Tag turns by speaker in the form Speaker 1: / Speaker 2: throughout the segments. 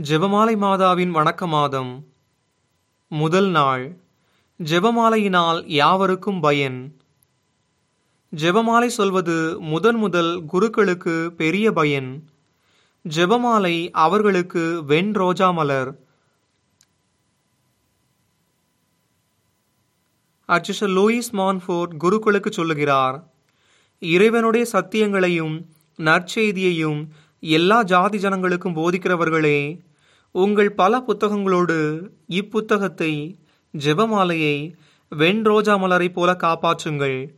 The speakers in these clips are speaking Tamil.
Speaker 1: ஜெபமாலை மாதாவின் வணக்க மாதம். முதல் நாள். ஜெபமாலையினால் யாவருக்கும் பயன். ஜெபமாலை சொல்வது முதன் முதல் குருக்களுக்கு பெரிய பயன். ஜெபமாலை அவர்களுக்கு வெண் ரோஜா மலர். அர்ச்சிஷர் லூயிஸ் மான்ஃபோர்ட் குருக்களுக்கு சொல்லுகிறார் இறைவனுடைய சத்தியங்களையும் நற்செய்தியையும் எல்லா ஜாதி ஜனங்களுக்கும் போதிக்கிறவர்களே உங்கள் பல புத்தகங்களோடு இப்புத்தகத்தை ஜெபமாலையை வெண் ரோஜா மலரைப் போல காப்பாற்றுங்கள்.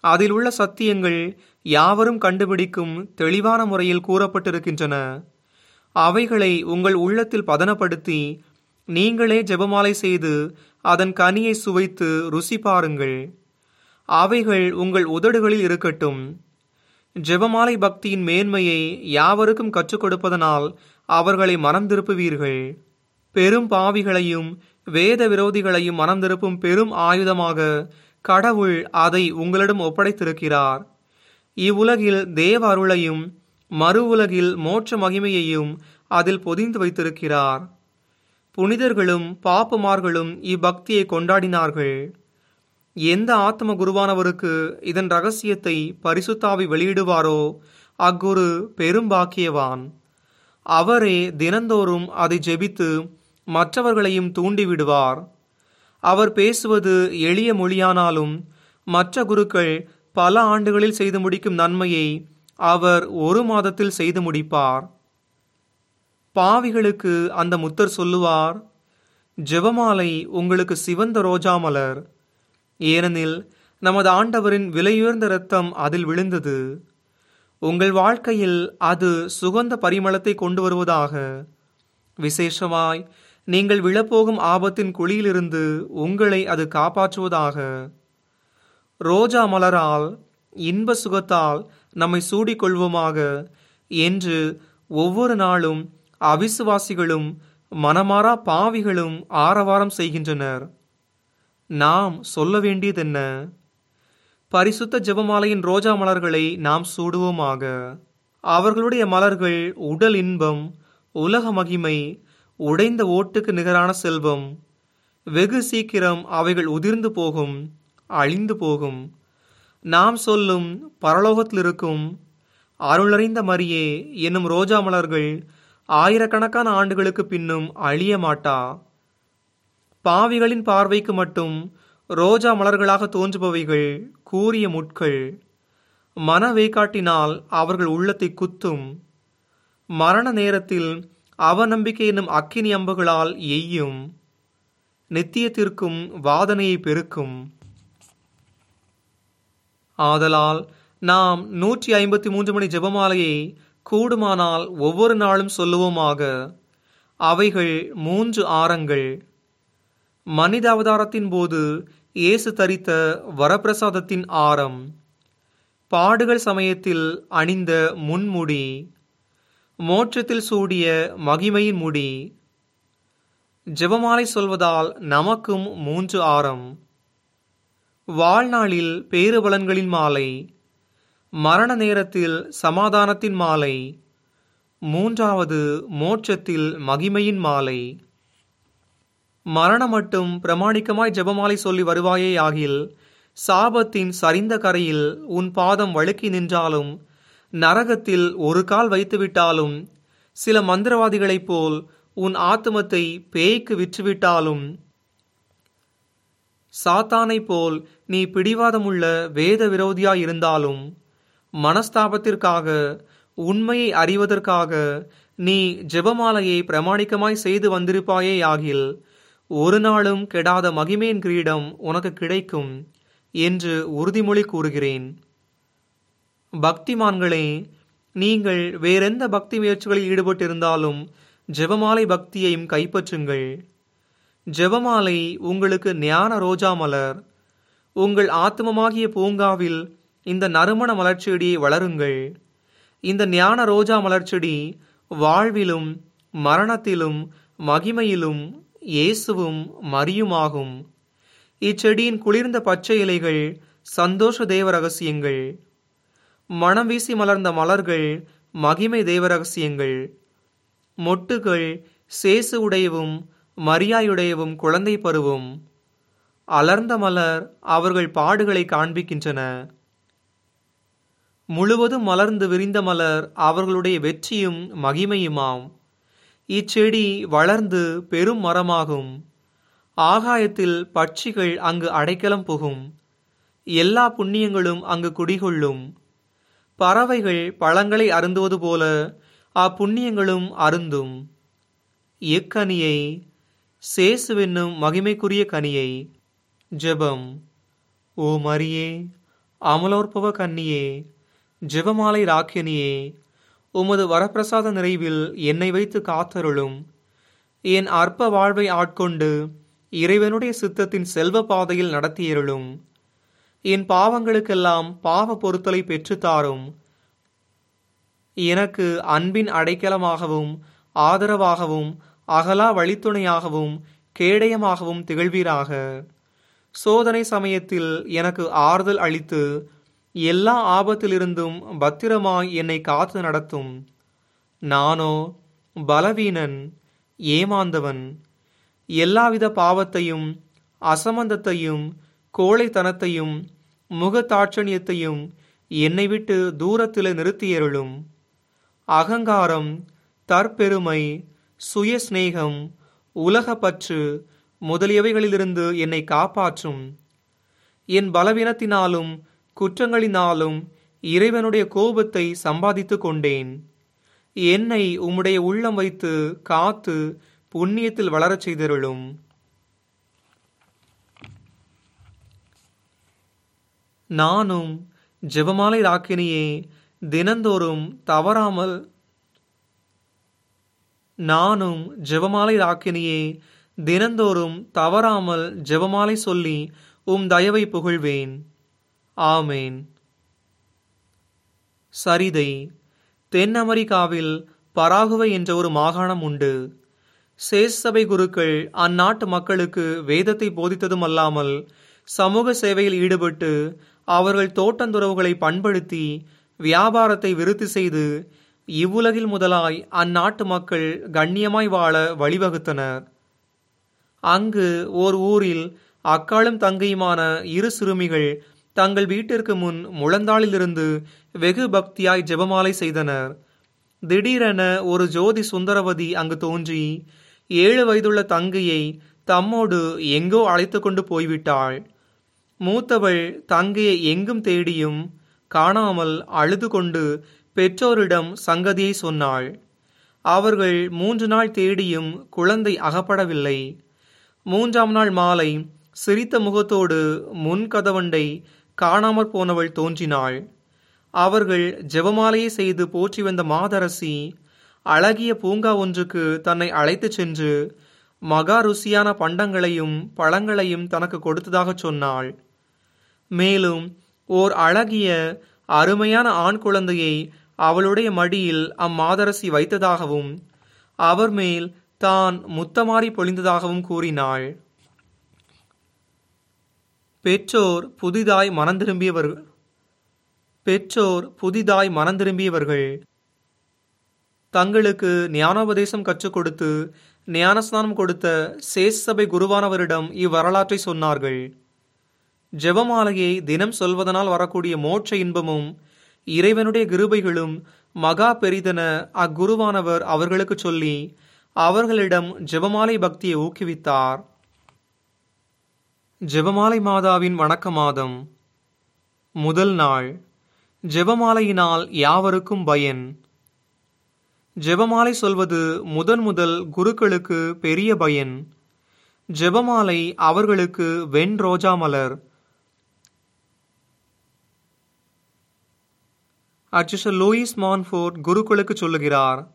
Speaker 1: அதில் உள்ள சத்தியங்கள் யாவரும் கண்டுபிடிக்கும் தெளிவான முறையில் கூறப்பட்டிருக்கின்றன. அவைகளை உங்கள் உள்ளத்தில் பதனப்படுத்தி நீங்களே ஜெபமாலை செய்து அதன் கனியை சுவைத்து ருசி பாருங்கள். அவைகள் உங்கள் உதடுகளில் இருக்கட்டும். ஜெபமாலை பக்தியின் மேன்மையை யாவருக்கும் கற்றுக் கொடுப்பதனால் அவர்களை மனம் திருப்புவீர்கள். பெரும் பாவிகளையும் வேத விரோதிகளையும் மனம் திருப்பும் பெரும் ஆயுதமாக கடவுள் அதை உங்களிடம் ஒப்படைத்திருக்கிறார். இவ்வுலகில் தேவ அருளையும் மறு உலகில் மோட்ச மகிமையையும் அதில் பொதிந்து வைத்திருக்கிறார். புனிதர்களும் பாப்புமார்களும் இப்பக்தியை கொண்டாடினார்கள். எந்த ஆத்ம குருவானவருக்கு இதன் ரகசியத்தை பரிசுத்தாவி வெளியிடுவாரோ அக்குரு பெரும் பாக்கியவான். அவரே தினந்தோறும் அதை ஜெபித்து மற்றவர்களையும் தூண்டிவிடுவார். அவர் பேசுவது எளிய மொழியானாலும் மற்ற குருக்கள் பல ஆண்டுகளில் செய்து முடிக்கும் நன்மையை அவர் ஒரு மாதத்தில் செய்து முடிப்பார். பாவிகளுக்கு அந்த முத்தர் சொல்லுவார் ஜெபமாலை உங்களுக்கு சிவந்த ரோஜா மலர். ஏனெனில் நமது ஆண்டவரின் விலையுயர்ந்த இரத்தம் அதில் விழுந்தது. உங்கள் வாழ்க்கையில் அது சுகந்த பரிமளத்தை கொண்டு வருவதாக. விசேஷமாய் நீங்கள் விழப்போகும் ஆபத்தின் குழியிலிருந்து உங்களை அது காப்பாற்றுவதாக. ரோஜா மலரால் இன்ப சுகத்தால் நம்மை சூடிக்கொள்வோமாக என்று ஒவ்வொரு நாளும் அவிசுவாசிகளும் மனமாறா பாவிகளும் ஆரவாரம் செய்கின்றனர். நாம் சொல்ல வேண்டியதென்ன? பரிசுத்த ஜெபமாலையின் ரோஜா மலர்களை நாம் சூடுவோமாக. அவர்களுடைய மலர்கள் உடல் இன்பம் உலக மகிமை உடைந்த ஓட்டுக்கு நிகரான செல்வம். வெகு சீக்கிரம் அவைகள் உதிர்ந்து போகும் அழிந்து போகும். நாம் சொல்லும் பரலோகத்தில் இருக்கும் அருளறிந்த மரியே என்னும் ரோஜா மலர்கள் ஆயிரக்கணக்கான ஆண்டுகளுக்கு பின்னும் அழிய மாட்டா பாவிகளின் பார்வைக்கு மட்டும் ரோஜா மலர்களாக தோன்றுபவைகள் கூறிய முட்கள். மனவேக்காட்டினால் அவர்கள் உள்ளத்தை குத்தும். மரண நேரத்தில் அவநம்பிக்கை என்னும் அக்கினி அம்புகளால் எய்யும். நித்தியத்திற்கும் வாதனையை பெருக்கும். ஆதலால் நாம் நூற்றி ஐம்பத்தி மூன்று மணி ஜெபமாலையை கூடுமானால் ஒவ்வொரு நாளும் சொல்லுவோமாக. அவைகள் மூன்று ஆரங்கள். மனித அவதாரத்தின் போது இயேசு தரித்த வரப்பிரசாதத்தின் ஆரம். பாடுகள் சமயத்தில் அணிந்த முன்முடி. மோட்சத்தில் சூடிய மகிமையின் முடி. ஜெபமாலை சொல்வதால் நமக்கும் மூன்று ஆரம். வாழ்நாளில் பேறுபலன்களின் மாலை. மரண நேரத்தில் சமாதானத்தின் மாலை. மூன்றாவது மோட்சத்தில் மகிமையின் மாலை. மரணம் மட்டும் பிரமாணிக்கமாய் ஜெபமாலை சொல்லி வருவாயே ஆகில் சாபத்தின் சரிந்த கரையில் உன் பாதம் வழுக்கி நின்றாலும் நரகத்தில் ஒரு கால் வைத்துவிட்டாலும் சில மந்திரவாதிகளைப் போல் உன் ஆத்மத்தை பேய்க்கு விற்றுவிட்டாலும் சாத்தானை போல் நீ பிடிவாதமுள்ள வேத விரோதியாய் இருந்தாலும் மனஸ்தாபத்திற்காக உண்மையை அறிவதற்காக நீ ஜெபமாலையை பிரமாணிக்கமாய் செய்து வந்திருப்பாயே ஆகில் ஒரு நாளும் கெடாத மகிமேன் கிரீடம் உனக்கு கிடைக்கும் என்று உறுதிமொழி கூறுகிறேன். பக்திமான்களே நீங்கள் வேறெந்த பக்தி முயற்சிகளில் ஈடுபட்டிருந்தாலும் ஜெபமாலை பக்தியையும் கைப்பற்றுங்கள். ஜெபமாலை உங்களுக்கு ஞான ரோஜா மலர். உங்கள் ஆத்மமாகிய பூங்காவில் இந்த நறுமண மலர்ச்செடியை வளருங்கள். இந்த ஞான ரோஜா மலர்ச்செடி வாழ்விலும் மரணத்திலும் மகிமையிலும் இயேசுவும் மரியுமாகும். இச்செடியின் குளிர்ந்த பச்சை இலைகள் சந்தோஷ தேவ ரகசியங்கள் மனம் வீசி மலர்ந்த மலர்கள் மகிமை தேவ ரகசியங்கள் மொட்டுகள் சேசு உடையவும் மரியாயுடையவும் குழந்தை பருவும். அலர்ந்த மலர் அவர்கள் பாடுகளை காண்பிக்கின்றன. முழுவதும் மலர்ந்து விரிந்த மலர் அவர்களுடைய வெற்றியும் மகிமையுமாம். இச்செடி வளர்ந்து பெரும் மரமாகும். ஆகாயத்தில் பட்சிகள் அங்கு அடைக்கலம் புகும். எல்லா புண்ணியங்களும் அங்கு குடிகொள்ளும். பறவைகள் பழங்களை அருந்துவது போல அப்புண்ணியங்களும் அருந்தும். எக்கனியை சேசுவென்னும் மகிமைக்குரிய கனியை ஜெபம். ஓ மரியே அமலோற்பவ கன்னியே ஜெபமாலை ராக்கியனியே உமது வரப்பிரசாத நிறைவில் என்னை வைத்து காத்தருளும். என் அற்ப வாழ்வை ஆட்கொண்டு இறைவனுடைய சித்தத்தின் செல்வ பாதையில் நடத்தியருளும். என் பாவங்களுக்கெல்லாம் பாவ பொருத்தலை பெற்றுத்தாரும் எனக்கு அன்பின் அடைக்கலமாகவும் ஆதரவாகவும் அகலா வழித்துணையாகவும் கேடயமாகவும் திகழ்வீராக. சோதனை சமயத்தில் எனக்கு ஆறுதல் அளித்து எல்லா ஆபத்திலிருந்தும் பத்திரமாய் என்னை காத்து நடத்தும். நானோ பலவீனன் ஏமாந்தவன். எல்லாவித பாவத்தையும் அசமந்தத்தையும் கோழைத்தனத்தையும் முகத்தாட்சணியத்தையும் என்னை விட்டு தூரத்தில் நிறுத்தியருளும் அகங்காரம் தற்பெருமை சுயஸ்நேகம் உலகப்பற்று முதலியவைகளிலிருந்து என்னை காப்பாற்றும். என் பலவீனத்தினாலும் குற்றங்களினாலும் இறைவனுடைய கோபத்தை சம்பாதித்துக் கொண்டேன் என்னை உம்முடைய உள்ளம் வைத்து காத்து புண்ணியத்தில் வளரச் செய்தருளும். நானும் ஜெபமாலை ராக்கினியே தினந்தோறும் தவறாமல் நானும் ஜெபமாலை ராக்கினியே தினந்தோறும் தவறாமல் ஜெபமாலை சொல்லி உம் தயவை புகழ்வேன். ஆமேன். சரிதை தென் அமெரிக்காவில் பராகுவை என்ற ஒரு மாகாணம் உண்டு. சேசபை குருக்கள் அந்நாட்டு மக்களுக்கு வேதத்தை போதித்ததும் அல்லாமல் சமூக சேவையில் ஈடுபட்டு அவர்கள் தோட்டந்துறவுகளை பண்படுத்தி வியாபாரத்தை விருத்தி செய்து இவ்வுலகில் முதலாய் அந்நாட்டு மக்கள் கண்ணியமாய் வாழ வழிவகுத்தனர். அங்கு ஓர் ஊரில் அக்காலும் தங்கையுமான இரு சிறுமிகள் தங்கள் வீட்டிற்கு முன் முழந்தாளிலிருந்து வெகு பக்தியாய் ஜெபமாலை செய்தனர். திடீரென ஒரு ஜோதி சுந்தரவதி அங்கு தோன்றி ஏழு வயதுள்ள தங்கையை தம்மோடு எங்கோ அழைத்து கொண்டு போய்விட்டாள். மூத்தவள் தங்கையை எங்கும் தேடியும் காணாமல் அழுது கொண்டு பெற்றோரிடம் சங்கதியை சொன்னாள். அவர்கள் மூன்று நாள் தேடியும் குழந்தை அகப்படவில்லை. மூன்றாம் நாள் மாலை சிரித்த முகத்தோடு முன் கதவண்டை காணாமற் போனவள் தோன்றினாள். அவர்கள் ஜெபமாலையை செய்து போற்றி வந்த மாதரசி அழகிய பூங்கா ஒன்றுக்கு தன்னை அழைத்துச் சென்று மகா ருசியான பண்டங்களையும் பழங்களையும் தனக்கு கொடுத்ததாக சொன்னாள். மேலும் ஓர் அழகிய அருமையான ஆண் குழந்தையை அவளுடைய மடியில் அம்மாதரசி வைத்ததாகவும் அவர் மேல் தான் முத்தமாறி பொழிந்ததாகவும் கூறினாள். பெற்றோர் புதிதாய் மனந்திரும்பியவர்கள் பெற்றோர் புதிதாய் மனந்திரும்பியவர்கள் தங்களுக்கு ஞானோபதேசம் கற்றுக் கொடுத்து ஞானஸ்நானம் கொடுத்த சேசபை குருவானவரிடம் இவ்வரலாற்றை சொன்னார்கள். ஜெபமாலையை தினம் சொல்வதனால் வரக்கூடிய மோட்ச இன்பமும் இறைவனுடைய கிருபைகளும் மகா பெரிதென அக்குருவானவர் அவர்களுக்கு சொல்லி அவர்களிடம் ஜெபமாலை பக்தியை ஊக்குவித்தார். ஜெபமாலை மாதாவின் வணக்க மாதம். முதல் நாள். ஜெபமாலையினால் யாவருக்கும் பயன். ஜெபமாலை சொல்வது முதன் முதல் குருக்களுக்கு பெரிய பயன். ஜெபமாலை அவர்களுக்கு வெண் ரோஜா மலர். அச்சிஷ லூயிஸ் மான்ஃபோர்ட் குருக்களுக்கு சொல்லுகிறார்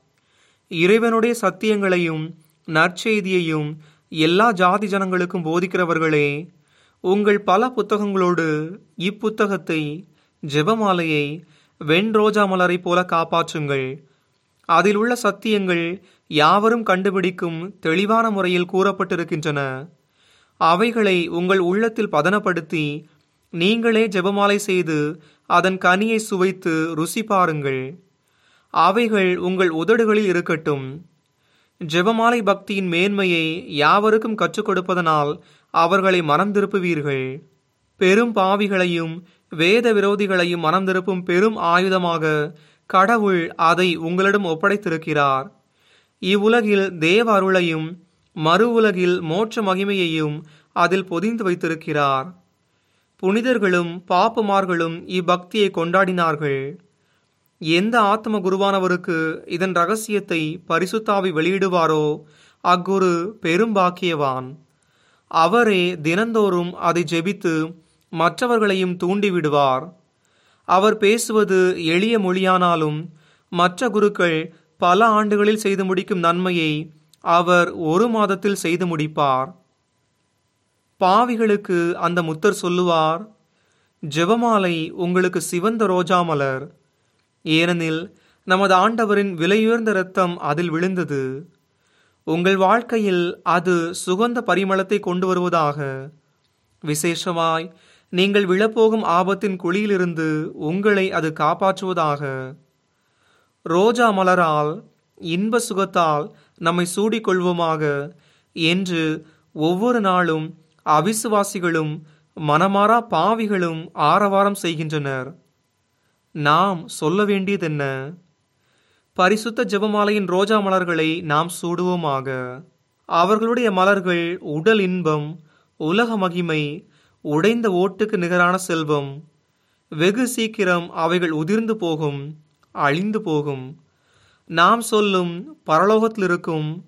Speaker 1: இறைவனுடைய சத்தியங்களையும் நற்செய்தியையும் எல்லா ஜாதி ஜனங்களுக்கும் போதிக்கிறவர்களே உங்கள் பல புத்தகங்களோடு இப்புத்தகத்தை ஜெபமாலையை வெண் ரோஜா மலரை போல காப்பாற்றுங்கள். அதில் உள்ள சத்தியங்கள் யாவரும் கண்டுபிடிக்கும் தெளிவான முறையில் கூறப்பட்டிருக்கின்றன. அவைகளை உங்கள் உள்ளத்தில் பதனப்படுத்தி நீங்களே ஜெபமாலை செய்து அதன் கனியை சுவைத்து ருசி பாருங்கள் அவைகள் உங்கள் உதடுகளில் இருக்கட்டும். ஜெபமாலை பக்தியின் மேன்மையை யாவருக்கும் கற்றுக் கொடுப்பதனால் அவர்களை மனம் திருப்புவீர்கள். பெரும் பாவிகளையும் வேத விரோதிகளையும் மனம் திருப்பும் பெரும் ஆயுதமாக கடவுள் அதை உங்களிடம் ஒப்படைத்திருக்கிறார். இவ்வுலகில் தேவ அருளையும் மறு உலகில் மோட்ச மகிமையையும் அதில் பொதிந்து வைத்திருக்கிறார். புனிதர்களும் பாப்புமார்களும் இப்பக்தியை கொண்டாடினார்கள். எந்த ஆத்ம குருவானவருக்கு இதன் ரகசியத்தை பரிசுத்தாவி வெளியிடுவாரோ அக்குரு பெரும் பாக்கியவான். அவரே தினந்தோறும் அதை ஜெபித்து மற்றவர்களையும் தூண்டிவிடுவார். அவர் பேசுவது எளிய மொழியானாலும் மற்ற குருக்கள் பல ஆண்டுகளில் செய்து முடிக்கும் நன்மையை அவர் ஒரு மாதத்தில் செய்து முடிப்பார். பாவிகளுக்கு அந்த முத்தர் சொல்லுவார் ஜெபமாலை உங்களுக்கு சிவந்த ரோஜா மலர் ஏனெனில் நமது ஆண்டவரின் விலையுயர்ந்த இரத்தம் அதில் விழுந்தது. உங்கள் வாழ்க்கையில் அது சுகந்த பரிமளத்தை கொண்டு வருவதாக. விசேஷமாய் நீங்கள் விழப்போகும் ஆபத்தின் குழியிலிருந்து உங்களை அது காப்பாற்றுவதாக. ரோஜா மலரால் இன்ப சுகத்தால் நம்மை சூடிக்கொள்வோமாக என்று ஒவ்வொரு நாளும் அவிசுவாசிகளும் மனமாறா பாவிகளும் ஆரவாரம் செய்கின்றனர். நாம் சொல்ல வேண்டியதென்ன? பரிசுத்த ஜெபமாலையின் ரோஜா மலர்களை நாம் சூடுவோமாக. அவர்களுடைய மலர்கள் உடல் இன்பம் உலக மகிமை உடைந்த ஓட்டுக்கு நிகரான செல்வம். வெகு சீக்கிரம் அவைகள் உதிர்ந்து போகும் அழிந்து போகும். நாம் சொல்லும் பரலோகத்தில் இருக்கும்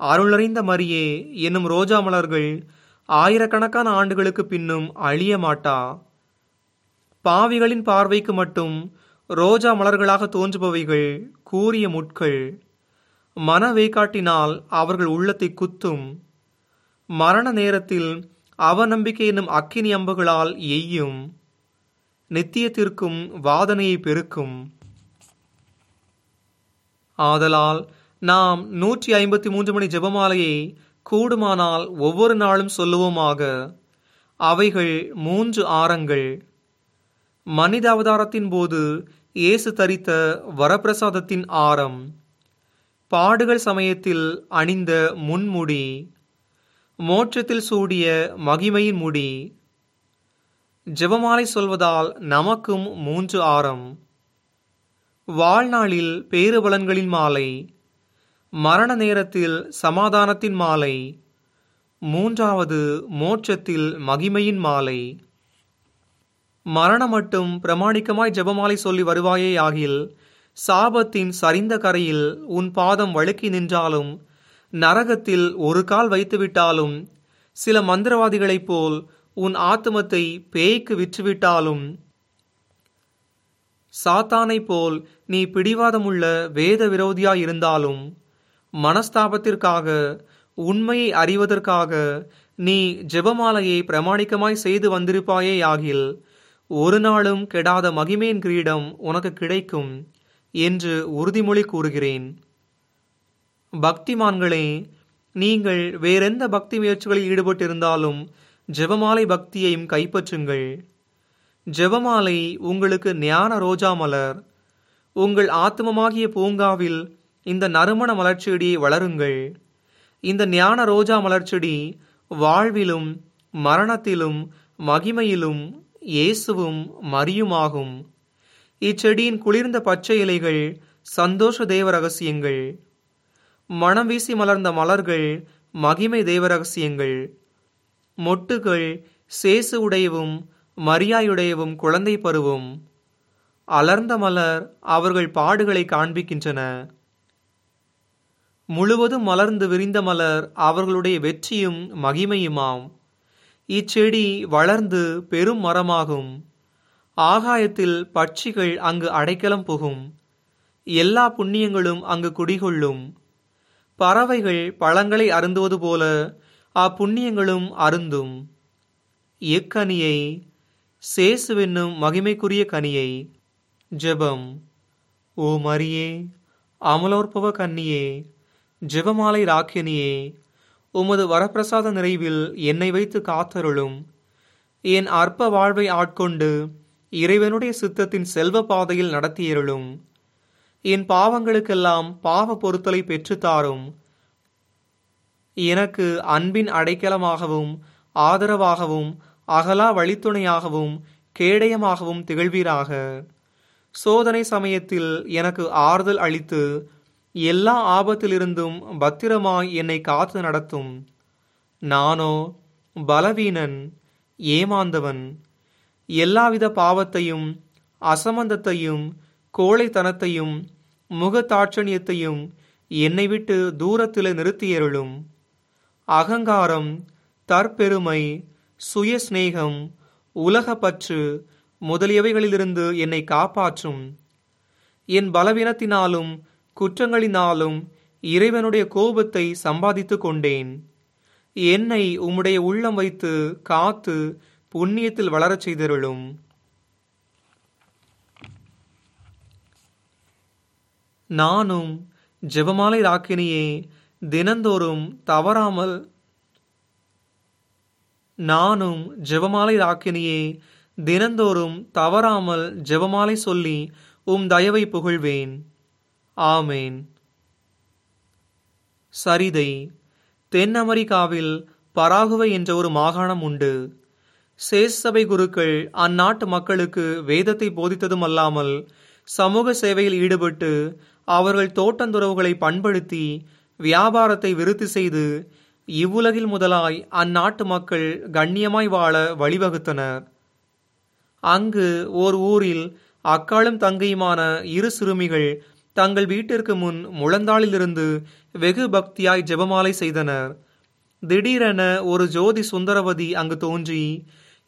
Speaker 1: அருளறிந்த மரியே என்னும் ரோஜா மலர்கள் ஆயிரக்கணக்கான ஆண்டுகளுக்கு பின்னும் அழிய மாட்டா. பாவிகளின் பார்வைக்கு மட்டும் ரோஜா மலர்களாக தோன்றுபவைகள் கூறிய முட்கள். மனவேக்காட்டினால் அவர்கள் உள்ளத்தை குத்தும். மரண நேரத்தில் அவநம்பிக்கை என்னும் அக்கினி அம்புகளால் எய்யும். நித்தியத்திற்கும் வாதனையை பெருக்கும். ஆதலால் நாம் நூற்றி ஐம்பத்தி மூன்று மணி ஜெபமாலையை கூடுமானால் ஒவ்வொரு நாளும் சொல்லுவோமாக அவைகள் மூன்று ஆரங்கள். மனித அவதாரத்தின் போது இயேசு தரித்த வரப்பிரசாதத்தின் ஆரம். பாடுகள் சமயத்தில் அணிந்த முன்முடி. மோட்சத்தில் சூடிய மகிமையின் முடி. ஜெபமாலை சொல்வதால் நமக்கும் மூன்று ஆரம். வாழ்நாளில் பேறுபலன்களின் மாலை. மரண நேரத்தில் சமாதானத்தின் மாலை. மூன்றாவது மோட்சத்தில் மகிமையின் மாலை. மரணம் மட்டும் பிரமாணிக்கமாய் ஜெபமாலை சொல்லி வருவாயே ஆகில் சாபத்தின் சரிந்த கரையில் உன் பாதம் வழுக்கி நின்றாலும் நரகத்தில் ஒரு கால் வைத்துவிட்டாலும் சில மந்திரவாதிகளைப் போல் உன் ஆத்மத்தை பேய்க்கு விற்றுவிட்டாலும் சாத்தானை போல் நீ பிடிவாதமுள்ள வேத விரோதியாய் இருந்தாலும் மனஸ்தாபத்திற்காக உண்மையை அறிவதற்காக நீ ஜெபமாலையை பிரமாணிக்கமாய் செய்து வந்திருப்பாயே ஆகில் ஒரு நாளும் கெடாத மகிமேன் கிரீடம் உனக்கு கிடைக்கும் என்று உறுதிமொழி கூறுகிறேன். பக்திமான்களே நீங்கள் வேறெந்த பக்தி முயற்சிகளில் ஈடுபட்டிருந்தாலும் ஜெபமாலை பக்தியையும் கைப்பற்றுங்கள். ஜெபமாலை உங்களுக்கு ஞான ரோஜா மலர். உங்கள் ஆத்மமாகிய பூங்காவில் இந்த நறுமண மலர்ச்செடியை வளருங்கள். இந்த ஞான ரோஜா மலர்ச்செடி வாழ்விலும் மரணத்திலும் மகிமையிலும் இயேசுவும் மரியுமாகும். இச்செடியின் குளிர்ந்த பச்சை இலைகள் சந்தோஷ தேவ ரகசியங்கள் மனம் வீசி மலர்ந்த மலர்கள் மகிமை தேவ ரகசியங்கள் மொட்டுகள் சேசு உடையவும் மரியாயுடையவும் குழந்தை பருவும். அலர்ந்த மலர் அவர்கள் பாடுகளை காண்பிக்கின்றன. முழுவதும் மலர்ந்து விரிந்த மலர் அவர்களுடைய வெற்றியும் மகிமையுமாம். இச்செடி வளர்ந்து பெரும் மரமாகும். ஆகாயத்தில் பட்சிகள் அங்கு அடைக்கலம் புகும். எல்லா புண்ணியங்களும் அங்கு குடிகொள்ளும். பறவைகள் பழங்களை அருந்துவது போல அப்புண்ணியங்களும் அருந்தும். எக்கனியை சேசுவென்னும் மகிமைக்குரிய கனியை ஜெபம். ஓ மரியே அமலோற்பவ கன்னியே ஜெபமாலை ராக்கியனியே உமது வரப்பிரசாத நிறைவில் என்னை வைத்து காத்தருளும். என் அற்ப வாழ்வை ஆட்கொண்டு இறைவனுடைய சித்தத்தின் செல்வ பாதையில் நடத்தியருளும். என் பாவங்களுக்கெல்லாம் பாவ பொருத்தலை பெற்றுத்தாரும் எனக்கு அன்பின் அடைக்கலமாகவும் ஆதரவாகவும் அகலா வழித்துணையாகவும் கேடயமாகவும் திகழ்வீராக. சோதனை சமயத்தில் எனக்கு ஆறுதல் அளித்து எல்லா ஆபத்திலிருந்தும் பத்திரமாய் என்னை காத்து நடத்தும். நானோ பலவீனன் ஏமாந்தவன். எல்லாவித பாவத்தையும் அசமந்தத்தையும் கோழைத்தனத்தையும் முகத்தாட்சணியத்தையும் என்னை விட்டு தூரத்தில் நிறுத்தியருளும் அகங்காரம் தற்பெருமை சுயஸ்நேகம் உலகப்பற்று முதலியவைகளிலிருந்து என்னை காப்பாற்றும். என் பலவீனத்தினாலும் குற்றங்களினாலும் இறைவனுடைய கோபத்தை சம்பாதித்துக் கொண்டேன். என்னை உம்முடைய உள்ளம் வைத்து காத்து புண்ணியத்தில் வளரச் செய்தருளும். நானும் ஜெபமாலை ராக்கினியே தினந்தோறும் தவறாமல் நானும் ஜெபமாலை ராக்கினியே தினந்தோறும் தவறாமல் ஜெபமாலை சொல்லி உம் தயவை புகழ்வேன். ஆமேன். சரிதை தென் அமெரிக்காவில் பராகுவை என்ற ஒரு மாகாணம் உண்டு. சேசபை குருக்கள் அந்நாட்டு மக்களுக்கு வேதத்தை போதித்ததும் அல்லாமல் சமூக சேவையில் ஈடுபட்டு அவர்கள் தோட்டந்துறவுகளை பண்படுத்தி வியாபாரத்தை விருத்தி செய்து இவ்வுலகில் முதலாய் அந்நாட்டு மக்கள் கண்ணியமாய் வாழ வழிவகுத்தனர். அங்கு ஓர் ஊரில் அக்காலும் தங்கையுமான இரு சிறுமிகள் தங்கள் வீட்டிற்கு முன் முழந்தாளிலிருந்து வெகு பக்தியாய் ஜெபமாலை செய்தனர். திடீரென ஒரு ஜோதி சுந்தரவதி அங்கு தோன்றி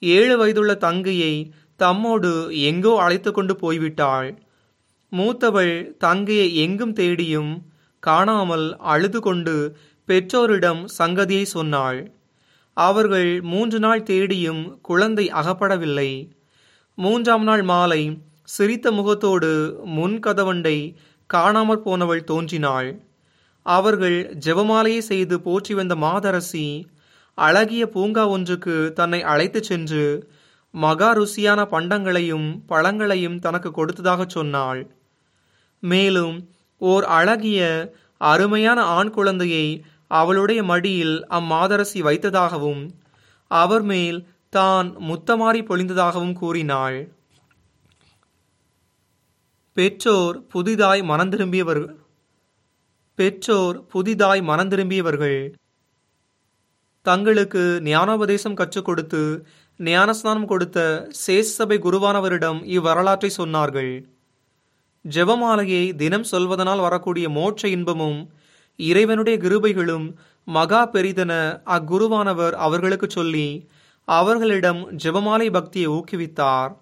Speaker 1: ஏழு வயதுள்ள தங்கையை தம்மோடு எங்கோ அழைத்து கொண்டு போய்விட்டாள். மூத்தவள் தங்கையை எங்கும் தேடியும் காணாமல் அழுது கொண்டு பெற்றோரிடம் சங்கதியை சொன்னாள். அவர்கள் மூன்று நாள் தேடியும் குழந்தை அகப்படவில்லை. மூன்றாம் நாள் மாலை சிரித்த முகத்தோடு முன் கதவண்டை காணாமற் போனவள் தோன்றினாள். அவர்கள் ஜெபமாலையை செய்து போற்றி வந்த மாதரசி அழகிய பூங்கா ஒன்றுக்கு தன்னை அழைத்துச் சென்று மகா ருசியான பண்டங்களையும் பழங்களையும் தனக்கு கொடுத்ததாக சொன்னாள். மேலும் ஓர் அழகிய அருமையான ஆண் குழந்தையை அவளுடைய மடியில் அம்மாதரசி வைத்ததாகவும் அவர் மேல் தான் முத்தமாறி பொழிந்ததாகவும் கூறினாள். பெற்றோர் புதிதாய் மனந்திரும்பியவர்கள் பெற்றோர் புதிதாய் மனந்திரும்பியவர்கள் தங்களுக்கு ஞானோபதேசம் கற்றுக் கொடுத்து ஞானஸ்நானம் கொடுத்த சேசபை குருவானவரிடம் இவ்வரலாற்றை சொன்னார்கள். ஜெபமாலையை தினம் சொல்வதனால் வரக்கூடிய மோட்ச இன்பமும் இறைவனுடைய கிருபைகளும் மகா பெரிதென அக்குருவானவர் அவர்களுக்கு சொல்லி அவர்களிடம் ஜெபமாலை பக்தியை ஊக்குவித்தார்.